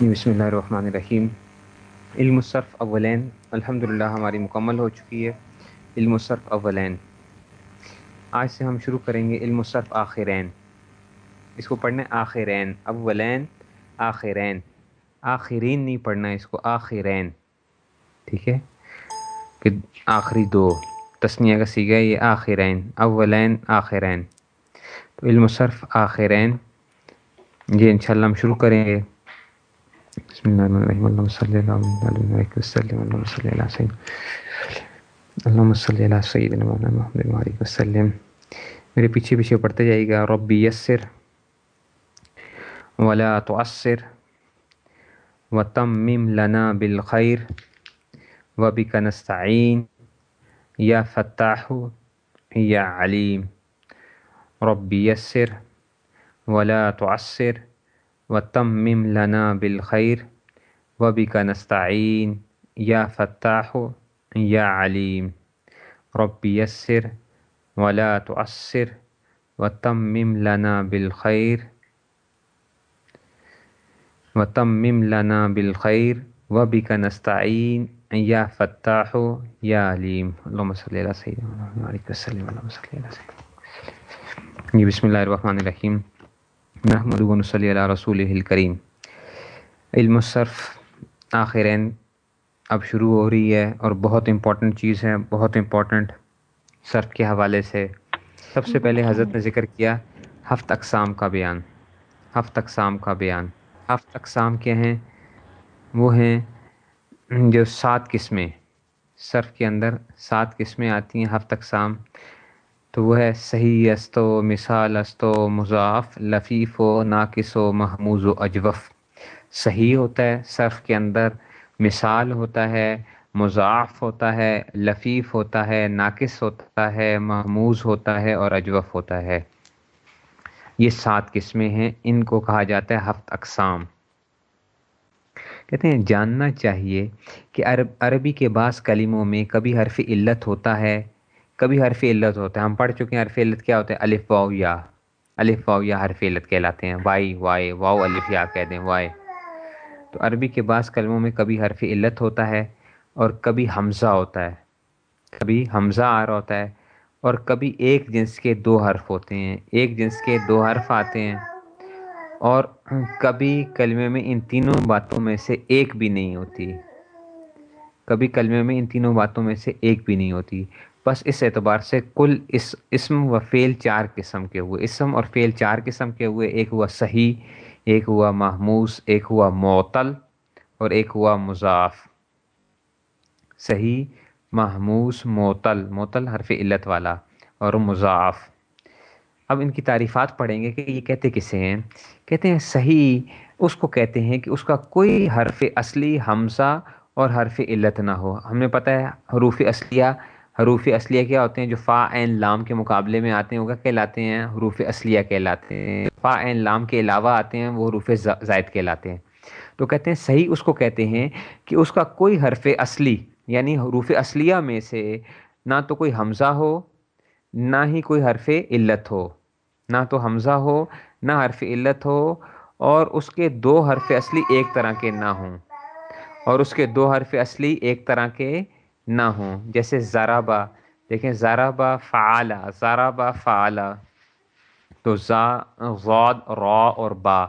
جی، بسم اللہ الرحمن الرحیم۔ علم الصرف اولین الحمد للہ ہماری مکمل ہو چکی ہے۔ علم الصرف اولین۔ آج سے ہم شروع کریں گے علم الصرف آخرین۔ اس کو پڑھنا ہے آخرین، اولین، آخرین۔ آخرین نہیں پڑھنا، اس کو آخرین۔ ٹھیک ہے؟ کہ آخری دو، تسنیہ کا سیگا یہ آخرین، اولین، آخرین۔ تو علم الصرف آخرین۔ یہ انشاءاللہ ہم شروع کریں گے۔ بسم اللہ الرحمن الرحیم اللہم صلی اللہ علیہ وسلم اللہم صلی اللہ سید اللہم صلی اللہ سیدنا محمد علیہ وسلم میرے پیچھے پیچھے پڑھتے جائے گا ربی یسر ولا تعسر وتمم لنا بالخیر وبک نستعین یا فتاح یا علیم ربی یسر ولا تعصر تعسر وتمم لنا بالخیر وبک نستعین یا فتاح یا علیم ربی یسر ولا تعسر وتمم لنا بالخیر وتمم لنا بالخیر وبک نستعین یا فتاح یا علیم اللہم صلی اللہ علیہ وسلم اللہم بسم اللہ الرحمن الرحیم محمد صلی اللہ رسول الکریم۔ علم الصرف آخرین اب شروع ہو رہی ہے اور بہت امپورٹنٹ چیز ہے بہت امپورٹنٹ صرف کے حوالے سے۔ سب سے پہلے حضرت نے ذکر کیا ہفت اقسام کا بیان۔ ہفت اقسام کا بیان۔ ہفت اقسام کیا ہیں؟ وہ ہیں جو سات قسمیں۔ صرف کے اندر سات قسمیں آتی ہیں، ہفت اقسام۔ تو وہ ہے صحیح است و مثال است و مضاف لفیف و ناقص و محموز و اجوف۔ صحیح ہوتا ہے، صرف کے اندر مثال ہوتا ہے مضاف ہوتا ہے، لفیف ہوتا ہے، ناقص ہوتا ہے، محموز ہوتا ہے اور اجوف ہوتا ہے۔ یہ سات قسمیں ہیں، ان کو کہا جاتا ہے ہفت اقسام۔ کہتے ہیں، جاننا چاہیے کہ عرب عربی کے بعض کلموں میں کبھی حرف علت ہوتا ہے کبھی حرف علت ہوتا ہے۔ ہم پڑھ چکے ہیں حرف علت کیا ہوتا ہے؟ الف واؤ یا۔ الف واؤ یا حرف علت کہلاتے ہیں۔ وائی وائے واؤ الف، یا کہہ دیں وائے تو عربی کے بعض کلموں میں کبھی حرف علت ہوتا ہے اور کبھی حمزہ ہوتا ہے۔ کبھی حمزہ آ رہا ہوتا ہے اور کبھی ایک جنس کے دو حرف ہوتے ہیں۔ ایک جنس کے دو حرف آتے ہیں اور کبھی کلمے میں ان تینوں باتوں میں سے ایک بھی نہیں ہوتی۔ کبھی کلمے میں ان تینوں باتوں میں سے ایک بھی نہیں ہوتی۔ بس اس اعتبار سے کل اس اسم و فعل چار قسم کے ہوئے۔ اسم اور فعل چار قسم کے ہوئے، ایک ہوا صحیح، ایک ہوا محموس ایک ہوا معطل اور ایک ہوا مضاف۔ صحیح محموس معطل معطل حرف علت والا اور مضاف۔ اب ان کی تعریفات پڑھیں گے کہ یہ کہتے کسے ہیں؟ کہتے ہیں صحیح، اس کو کہتے ہیں کہ اس کا کوئی حرف اصلی، حمزہ اور حرف علت نہ ہو۔ ہمیں پتہ ہے حروف اصلیہ حروف اصلیہ کیا ہوتے ہیں جو فا عین لام کے مقابلے میں آتے ہیں، وہ کہلاتے ہیں؟ حروف اصلیہ کہلاتے ہیں۔ فا عین لام کے علاوہ آتے ہیں، وہ حروف زائد کہلاتے ہیں۔ تو کہتے ہیں، صحیح اس کو کہتے ہیں کہ اس کا کوئی حرف اصلی یعنی حروف اصلیہ میں سے نہ تو کوئی حمزہ ہو، نہ ہی کوئی حرف علت ہو۔ نہ تو حمزہ ہو، نہ حرف علت ہو، اور اس کے دو حرف اصلی ایک طرح کے نہ ہوں۔ اور اس کے دو حرف اصلی ایک طرح کے نہ ہوں۔ جیسے ذرابا دیکھیں ذرابا فعلا ذرابا فعلا تو زا غود را اور با۔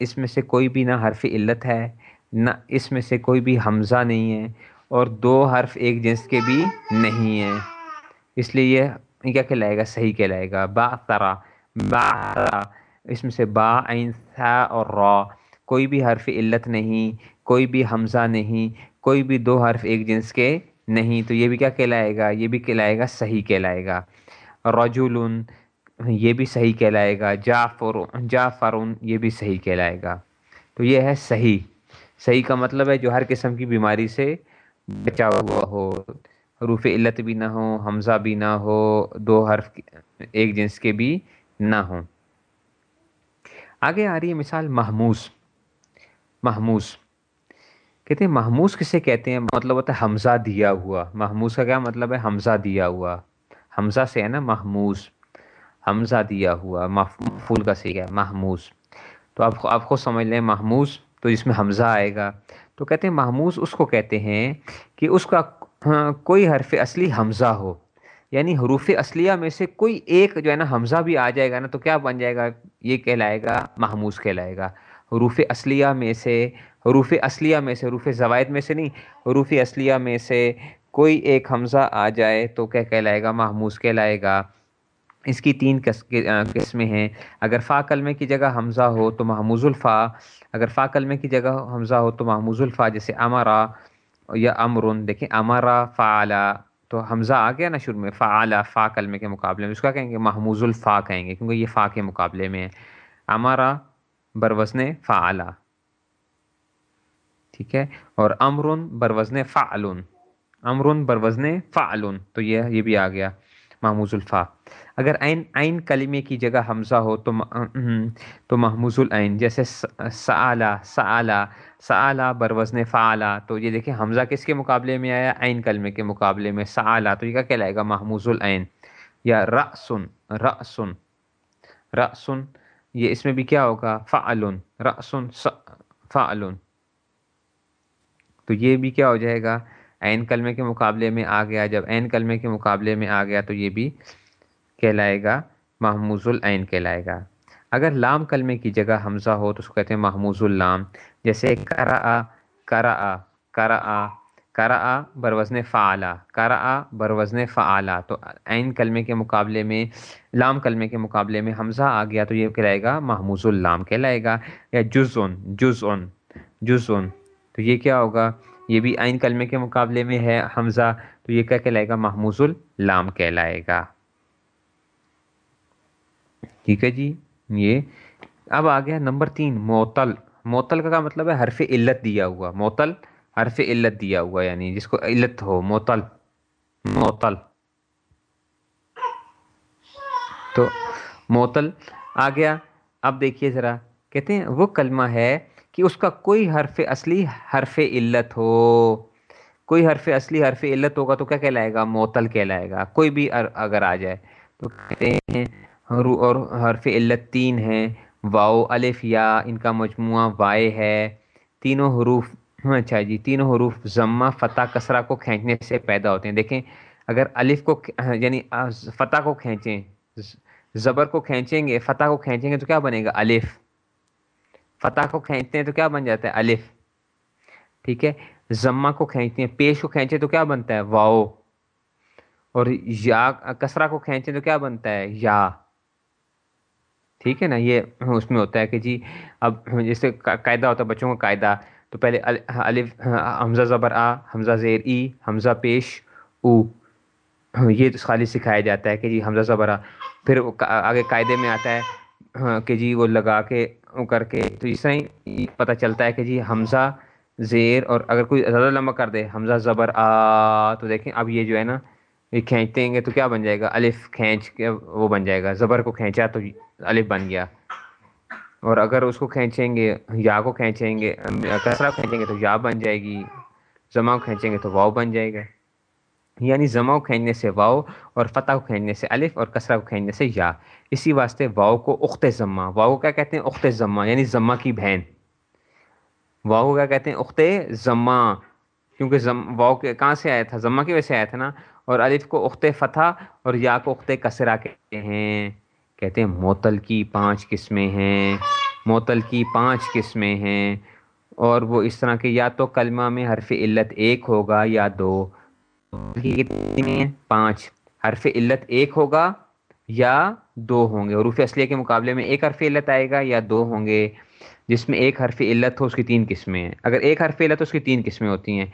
اس میں سے کوئی بھی نہ حرف علت ہے، نہ اس میں سے کوئی بھی حمزہ نہیں ہے اور دو حرف ایک جنس کے بھی نہیں ہیں۔ اس لیے یہ کیا کہلائے گا؟ صحیح کہلائے گا۔ با ترا با اس میں سے با، عین ثا اور را۔ کوئی بھی حرف علت نہیں، کوئی بھی حمزہ نہیں، کوئی بھی دو حرف ایک جنس کے نہیں۔ تو یہ بھی کیا کہلائے گا؟ یہ بھی کہلائے گا، صحیح کہلائے گا۔ رجول یہ بھی صحیح کہلائے گا۔ جعفر، جعفرن، یہ بھی صحیح کہلائے گا۔ تو یہ ہے صحیح۔ صحیح کا مطلب ہے جو ہر قسم کی بیماری سے بچا ہوا ہو۔ حروف علت بھی نہ ہو، حمزہ بھی نہ ہو، دو حرف ایک جنس کے بھی نہ ہوں۔ آگے آ رہی ہے مثال محموس۔ محموس۔ کہتے ہیں محموس کسے کہتے ہیں؟ مطلب ہوتا ہے حمزہ دیا ہوا۔ محموس کا کیا مطلب ہے؟ حمزہ دیا ہوا۔ حمزہ سے ہے نا محموس۔ حمزہ دیا ہوا۔ مفول کا سے کیا محموس۔ تو آپ آپ خود سمجھ لیں، محموس تو جس میں حمزہ آئے گا۔ تو کہتے ہیں محموز اس کو کہتے ہیں کہ اس کا کوئی حرف اصلی حمزہ ہو۔ یعنی حروف اصلیہ میں سے کوئی ایک جو ہے نا حمزہ بھی آ جائے گا نا تو کیا بن جائے گا؟ یہ کہلائے گا محموز کہلائے گا۔ حروف اصلیہ میں سے، حروف اصلیہ میں سے، حروف زوائد میں سے نہیں، حروف اصلیہ میں سے کوئی ایک حمزہ آ جائے تو کیا کہلائے گا؟ محموز کہلائے گا۔ اس کی تین قسمیں ہیں۔ اگر فا کلمے کی جگہ حمزہ ہو تو محموز الفا، اگر فا کلمے کی جگہ حمزہ ہو تو محموز الفا، جیسے امرا یا امرن۔ دیکھیں، امرا فعلا، تو حمزہ آ گیا نا شروع میں، فعلا، فا کلمے کے مقابلے میں۔ اس کا کہیں گے؟ محموز الفا کہیں گے، کیونکہ یہ فا کے مقابلے میں ہے۔ امرا بروزن فعلا۔ ٹھیک ہے؟ اور امرن بروزن فعلن۔ امرن بروزن فعلن۔ تو یہ یہ بھی آ گیا۔ محموز الفا۔ اگر عین عین کلمے کی جگہ حمزہ ہو تو تو محموز العین۔ جیسے سعلا سعلا سعلا بروزن فعلا۔ تو یہ دیکھیں، حمزہ کس کے مقابلے میں آیا؟ عین کلمے کے مقابلے میں سعلا تو یہ کیا کہلائے گا؟ محموز العین۔ یا رأسن رأسن رأسن۔ یہ اس میں بھی کیا ہوگا؟ فعلن رأسن فعلن تو یہ بھی کیا ہو جائے گا؟ عین کلمے کے مقابلے میں آ گیا، جب عین کلمے کے مقابلے میں آ گیا تو یہ بھی کہلائے گا محموز العین کہلائے گا۔ اگر لام کلمے کی جگہ حمزہ ہو تو اس کو کہتے ہیں محموز اللام جیسے کرا کرا کرا کرا بروزن فعلا کرا بروزن فعلا، تو عین کلمے کے مقابلے میں، لام کلمے کے مقابلے میں حمزہ آ گیا تو یہ کہلائے گا محموز اللام، کہلائے گا یا جز ان جز تو یہ کیا ہوگا؟ یہ بھی عین کلمے کے مقابلے میں ہے حمزہ، تو یہ کیا کہلائے گا؟ محموز اللام کہلائے گا۔ ٹھیک ہے جی یہ اب آ گیا نمبر تین، معطل معطل کا کیا مطلب ہے؟ حرف علت دیا ہوا، معطل حرف علت دیا ہوا یعنی جس کو علت ہو، معطل معطل۔ تو معطل، آ گیا۔ اب دیکھیے ذرا، کہتے ہیں وہ کلمہ ہے کہ اس کا کوئی حرف اصلی حرف علت ہو۔ کوئی حرف اصلی حرف علت ہوگا تو کیا کہلائے گا؟ معطل کہلائے گا۔ کوئی بھی اگر آ جائے، تو کہتے ہیں اور حرف علت تین ہیں۔ واؤ، الف، یا، ان کا مجموعہ وائے ہے۔ تینوں حروف اچھا جی تینوں حروف ضمہ، فتح، کسرہ کو کھینچنے سے پیدا ہوتے ہیں۔ دیکھیں، اگر الف کو ہاں، یعنی فتح کو کھینچیں زبر کو کھینچیں گے، فتح کو کھینچیں گے تو کیا بنے گا؟ الف۔ فتح کو کھینچتے ہیں تو کیا بن جاتا ہے؟ الف۔ ٹھیک ہے؟ ضمہ کو کھینچتے ہیں، پیش کو کھینچیں تو کیا بنتا ہے؟ واؤ۔ اور یا، کسرہ کو کھینچیں تو کیا بنتا ہے؟ یا۔ ٹھیک ہے نا؟ یہ اس میں ہوتا ہے کہ جی اب جیسے قاعدہ ہوتا ہے، بچوں کا قاعدہ۔ تو پہلے ہاں، الف ہاں، حمزہ زبر آ، حمزہ زیر ای، حمزہ پیش، او۔ ہاں، یہ خالی سکھایا جاتا ہے کہ جی حمزہ زبر آ۔ پھر آگے قاعدے میں آتا ہے کہ جی وہ لگا کے کر کے۔ تو اس طرح ہی پتہ چلتا ہے کہ جی حمزہ زیر، اور اگر کوئی زیادہ لمبا کر دے، حمزہ زبر آ، تو دیکھیں اب یہ جو ہے نا، یہ کھینچتے گے تو کیا بن جائے گا؟ الف کھینچ کے وہ بن جائے گا، زبر کو کھینچا تو جی الف بن گیا۔ اور اگر اس کو کھینچیں گے، یا کو کھینچیں گے کسرہ کھینچیں گے تو یا بن جائے گی، زما کو کھینچیں گے تو واؤ بن جائے گا۔ یعنی زما کو کھینچنے سے واؤ اور فتح کو کھینچنے سے الف اور کسرہ کو کھینچنے سے یا۔ اسی واسطے واؤ کو اخت ضمہ واؤ کو کیا کہتے ہیں؟ اخت ضمہ یعنی ضمہ کی بہن۔ واؤ کیا کہتے ہیں؟ اخت ضمہ کیونکہ واؤ کے کہاں سے آیا تھا؟ ضمہ کی وجہ سے آیا تھا نا۔ اور الف کو اخت فتح اور یا کو اخت کسرہ کہتے ہیں۔ کہتے ہیں معطل کی پانچ قسمیں ہیں، معطل کی پانچ قسمیں ہیں۔ اور وہ اس طرح کے یا تو کلمہ میں حرف علت ایک ہوگا یا دو۔ پانچ۔ حرف علت ایک ہوگا یا دو ہوں گے۔ حروف اصلیہ کے مقابلے میں ایک حرف علت آئے گا یا دو ہوں گے۔ جس میں ایک حرف علت ہو، اس کی تین قسمیں ہیں۔ اگر ایک حرف علت ہو، اس کی تین قسمیں ہوتی ہیں۔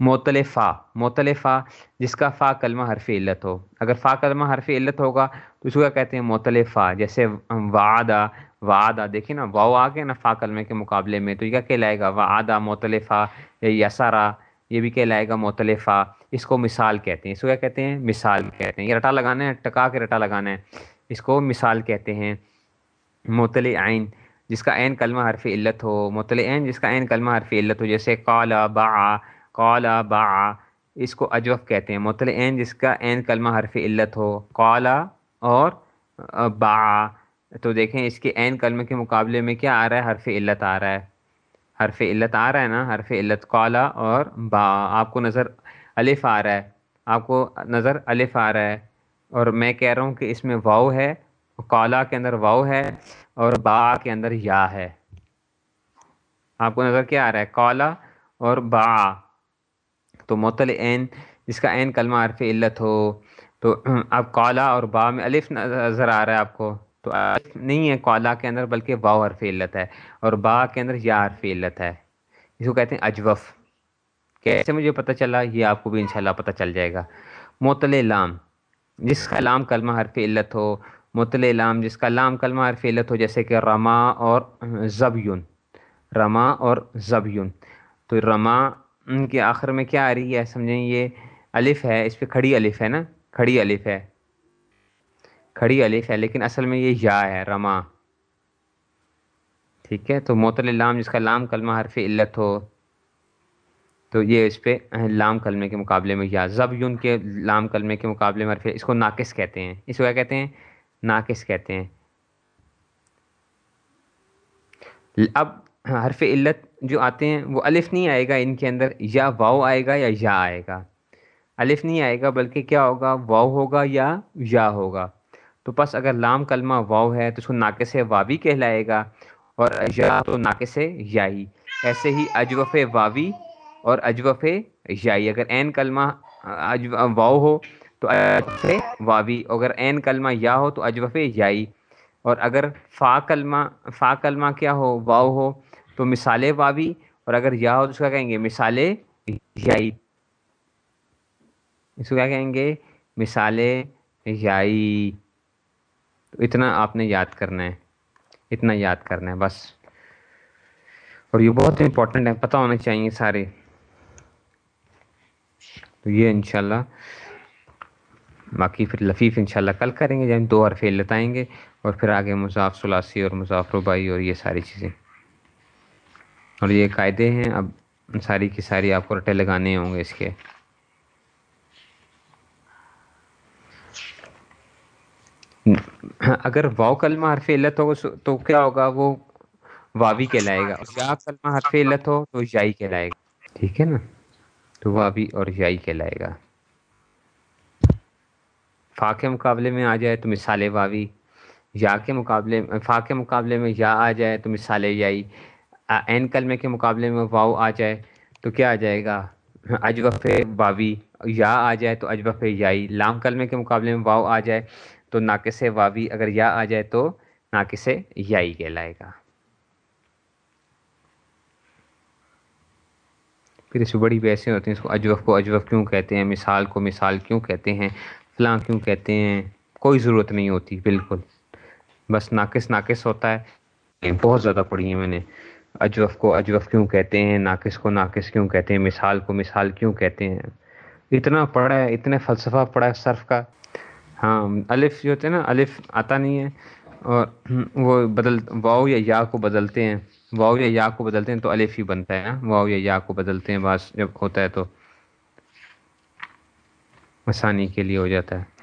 معطل فا معطل فا جس کا فا کلمہ حرف علت ہو۔ اگر فا کلمہ حرف علت ہوگا، تو اس کو کیا کہتے ہیں؟ معطل فا جیسے وعدہ وعدہ، دیکھیں نا واؤ آ گیا نا فا کلمے کے مقابلے میں، تو یہ کیا کہلائے گا؟ وعدہ معطل فا یا یسارا یہ بھی کہلائے گا معطل فا اس کو مثال کہتے ہیں۔ اس کو کیا کہتے ہیں؟ مثال کہتے ہیں۔ یہ رٹا لگانا ہے، ٹکا کے رٹا لگانا ہے۔ اس کو مثال کہتے ہیں۔ معطل عین جس کا عین کلمہ حرف علت ہو معطل عین جس کا عین کلمہ حرف علت ہو، جیسے قالا با قالا با، اس کو اجوف کہتے ہیں۔ مطلع عین جس کا عین کلمہ حرف علت ہو قالا اور با۔ تو دیکھیں اس کے عین کلمے کے مقابلے میں کیا آ رہا ہے؟ حرف علت آ رہا ہے۔ حرف علت آ رہا ہے نا؟ حرف علت کالا اور با۔ آپ کو نظر الف آ رہا ہے۔ آپ کو نظر الف آ رہا ہے۔ اور میں کہہ رہا ہوں کہ اس میں واؤ ہے کالا کے اندر واؤ ہے۔ اور با کے اندر یا ہے۔ آپ کو نظر کیا آ رہا ہے؟ کالا اور با۔ تو معطل عین جس کا عین کلمہ حرف علت ہو۔ تو اب کالا اور با میں الف نظر آ رہا ہے آپ کو۔ تو الف نہیں ہے کالا کے اندر، بلکہ واؤ حرف علت ہے۔ اور با کے اندر یا حرف علت ہے۔ اس کو کہتے ہیں اجوف۔ کیسے مجھے پتہ چلا؟ یہ آپ کو بھی انشاءاللہ پتہ چل جائے گا۔ معطل لام۔ جس کا لام کلمہ حرف علت ہو معطل لام، جس کا لام کلمہ حرف علت ہو، جیسے کہ رما اور زبیون، رما اور زبیون۔ تو رما کے آخر میں کیا آ رہی ہے؟ سمجھیں، یہ الف ہے، اس پہ کھڑی الف ہے نا؟ کھڑی الف ہے۔ کھڑی الف ہے، لیکن اصل میں یہ یا ہے، رما۔ ٹھیک ہے؟ تو معطل لام، جس کا لام کلمہ حرف علت ہو، تو یہ اس پہ لام کلمے کے مقابلے میں یا۔ زب یون کے لام کلمے کے مقابلے میں حرف، اس کو ناقص کہتے ہیں۔ اس کو کیا کہتے ہیں؟ ناقص کہتے ہیں۔ اب حرف علت جو آتے ہیں، وہ الف نہیں آئے گا ان کے اندر، یا واؤ آئے گا یا یا آئے گا۔ الف نہیں آئے گا بلکہ کیا ہوگا؟ واؤ ہوگا یا یا ہوگا۔ تو بس اگر لام کلمہ واؤ ہے تو اس کو ناقص واوی کہلائے گا اور یا تو ناقص یائی۔ ایسے ہی اجوف واوی اور اجوف یائی۔ اگر این کلمہ واؤ ہو تو اجوف واوی، اگر این کلمہ یا ہو تو اجوف یائی۔ اور اگر فا کلمہ فا کلمہ کیا ہو واؤ ہو تو مثال واوی، اور اگر یا ہو تو اس کا کہیں گے؟ مثال یائی۔ اس کو کیا کہیں گے؟ مثال یائی۔ تو اتنا آپ نے یاد کرنا ہے، اتنا یاد کرنا ہے بس۔ اور یہ بہت امپورٹنٹ ہے، پتہ ہونے چاہیے سارے۔ تو یہ انشاءاللہ باقی پھر لفیف انشاءاللہ کل کریں گے، جب دو حرف لتائیں گے اور پھر آگے مضاف سلاسی اور مضاف ربائی اور یہ ساری چیزیں۔ اور یہ قاعدے ہیں، اب ساری کی ساری آپ کو رٹے لگانے ہوں گے اس کے۔ اگر واؤ کلمہ حرف علت ہو، تو کیا ہوگا؟ وہ واوی کہلائے گا۔ اور یا کلمہ حرف علت ہو، تو یائی کہلائے گا۔ ٹھیک ہے نا؟ تو واوی اور یائی کہلائے گا۔ فا کے مقابلے میں آ جائے تو مثال واوی، یا کے مقابلے فا کے مقابلے میں یا آ جائے تو مثال یائی این کلمے کے مقابلے میں واؤ آ جائے تو کیا آ جائے گا؟ اجوف واوی، یا آ جائے تو اجوف یائی لام کلمے کے مقابلے میں واؤ آ جائے تو ناقص واوی اگر یا آ جائے تو ناقص یائی کہلائے گا۔ پھر اس بڑی بحثیں ہوتی ہیں، اس کو اجوف کو اجوف کیوں کہتے ہیں؟ مثال کو مثال کیوں کہتے ہیں؟ فلاں کیوں کہتے ہیں؟ کوئی ضرورت نہیں ہوتی، بالکل۔ بس ناقص ناقص ہوتا ہے۔ بہت زیادہ پڑھی ہیں میں نے۔ اجوف کو اجوف کیوں کہتے ہیں؟ ناقص کو ناقص کیوں کہتے ہیں؟ مثال کو مثال کیوں کہتے ہیں؟ اتنا پڑھا ہے، اتنے فلسفہ پڑھا ہے صرف کا۔ ہاں الف جو ہوتے ہیں نا، الف آتا نہیں ہے۔ اور وہ بدل واؤ یا یا کو بدلتے ہیں۔ واؤ یا یا کو بدلتے ہیں تو الف ہی بنتا ہے واؤ یا یا کو بدلتے ہیں، بعض جب ہوتا ہے تو۔ آسانی کے لیے ہو جاتا ہے۔